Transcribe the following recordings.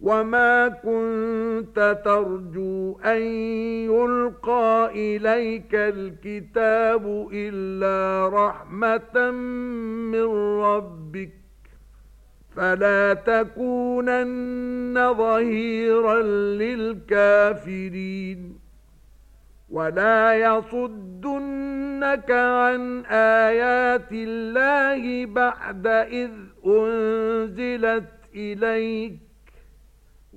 وما كنت ترجو أن يلقى إليك الكتاب إلا رحمة من ربك فلا تكونن ظهيرا للكافرين ولا يصدنك عن آيات الله بعد إذ أنزلت إليك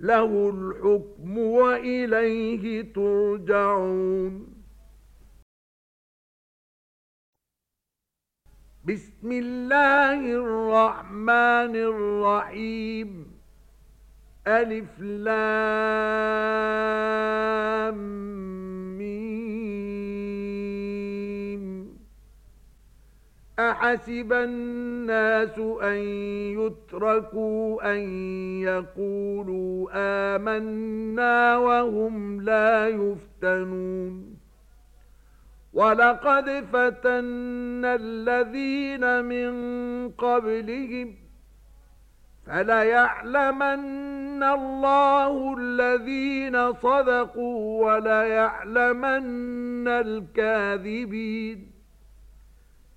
له الحكم وإليه ترجعون. بسم الله الرحمن الرحيم. ألف لام أحسب الناس أن يتركوا أن يقولوا آمنا وهم لا يفتنون ولقد فتن الذين من قبلهم فليعلمن الله الذين صدقوا وليعلمن الكاذبين